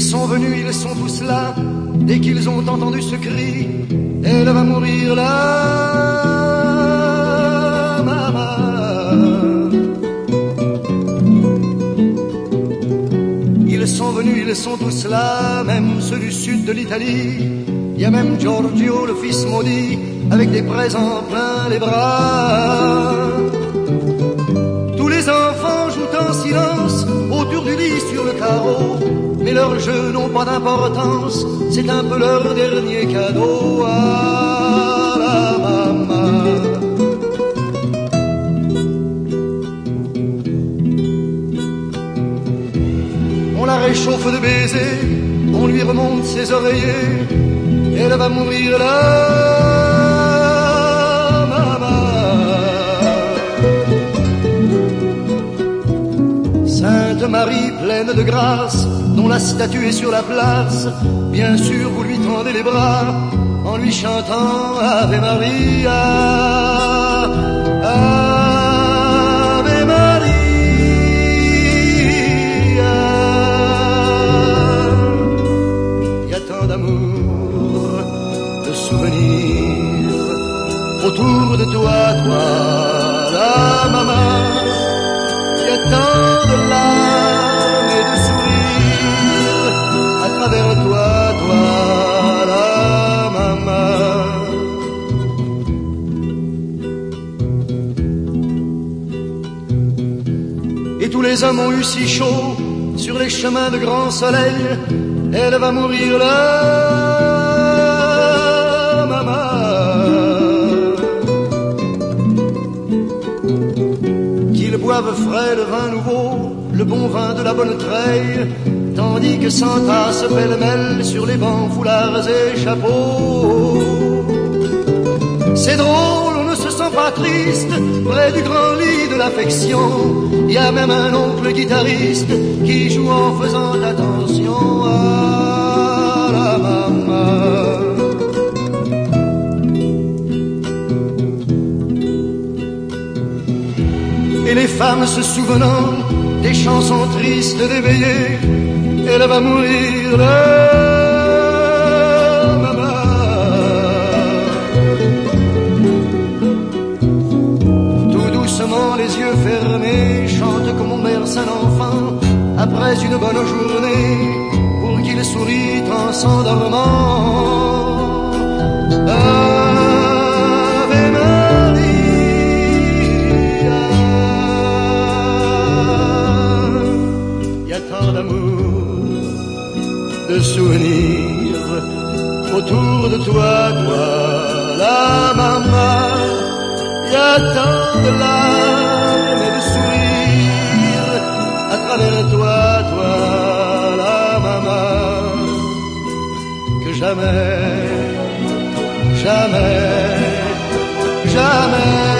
sont venus, ils sont tous là. Dès qu'ils ont entendu ce cri, elle va mourir là, maman. Ils sont venus, ils sont tous là, même ceux du sud de l'Italie. Il y a même Giorgio, le fils maudit, avec des présents plein les bras. Tous les enfants jouent en silence autour du lit sur le carreau, leurs jeux n'ont pas d'importance, c'est un peu leur dernier cadeau à la maman. On la réchauffe de baisers, on lui remonte ses oreillers, elle va mourir là, Marie pleine de grâce, dont la statue est sur la place, bien sûr vous lui tendez les bras en lui chantant Ave Maria. Ave Maria. Il y a tant d'amour, de souvenirs autour de toi, toi, toi, toi, la maman. Et tous les hommes ont eu si chaud sur les chemins de grand soleil. Elle va mourir là, maman. Qu'ils boivent frais le vin nouveau, le bon vin de la bonne treille, tandis que s'entassent pêle-mêle sur les bancs, foulards et chapeaux. C'est drôle, on ne se sent pas triste près du grand lit de l'affection. Il y a même un oncle guitariste qui joue en faisant attention à la maman. Et les femmes se souvenant des chansons tristes d'éveiller, elle va mourir maman. Tout doucement, les yeux fermés, chante comme on berce un enfant après une bonne journée pour qu'il sourit en s'endormant. Souvenirs autour de toi, toi, la maman. Y a tant de larmes et de sourires à travers toi, toi, la maman, que jamais, jamais, jamais,